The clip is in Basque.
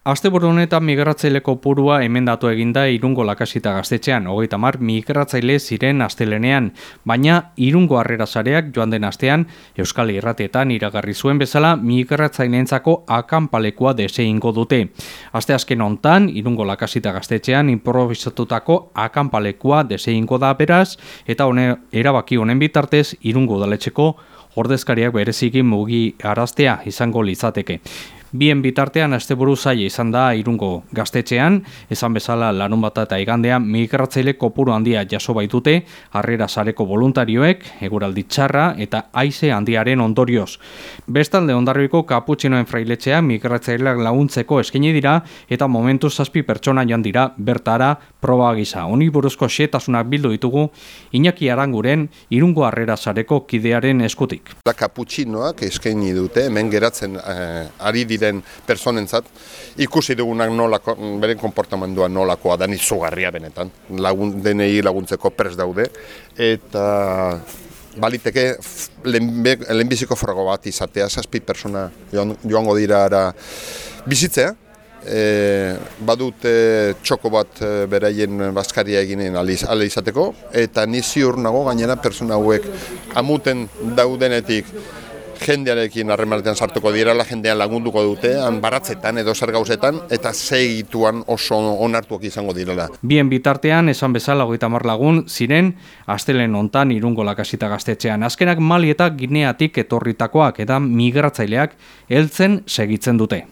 Asteburu honetan migratzaileko purua emendatu eginda irungo lakasita gaztetxean, hogeita mar migratzaile ziren astelenean, baina irungo harrera sareak joan den astean Euskal Irratietan iragarri zuen bezala migratzaileentzako akanpalekua deseingo dute. Aste azken hontan irungo lakasita gaztetxean improvisatutako akanpalekua deseingo da beraz, eta hone, erabaki honen bitartez irungo daletxeko ordezkariak bereziki mugi araztea izango litzateke. Bien bitartean asteburu zaila izan da irungo gaztetxean, esan bezala larun bat eta igandean migratzaile kopuru handia jaso baitute, harrera sareko voluntarioek, eguraldi txarra eta aize handiaren ondorioz. Bestalde ondarriko kaputxinoen frailetxea migratzaileak laguntzeko eskaini dira eta momentu zazpi pertsona joan dira bertara proba gisa. Honi buruzko xetasunak bildu ditugu, Iñaki Aranguren irungo harrera sareko kidearen eskutik. La kaputxinoak eskaini dute, hemen geratzen eh, ari diren personentzat ikusi dugunak nolako, beren konportamendua nolakoa da nizugarria benetan. Lagun, denei laguntzeko pres daude. Eta baliteke lehenbiziko frogo bat izatea, zazpi persona joango dira ara bizitzea, e, badut txoko bat e, beraien bazkaria eginen aliz, izateko. Eta ni ziur nago gainera persona hauek amuten daudenetik jendearekin harremanetan sartuko direla, jendean lagunduko dute, han baratzetan edo zer gauzetan, eta segituan oso onartuak izango direla. Bien bitartean, esan bezala hogeita lagun, ziren, astelen ontan irungo lakasita gaztetxean. Azkenak mali eta gineatik etorritakoak eta migratzaileak heltzen segitzen dute.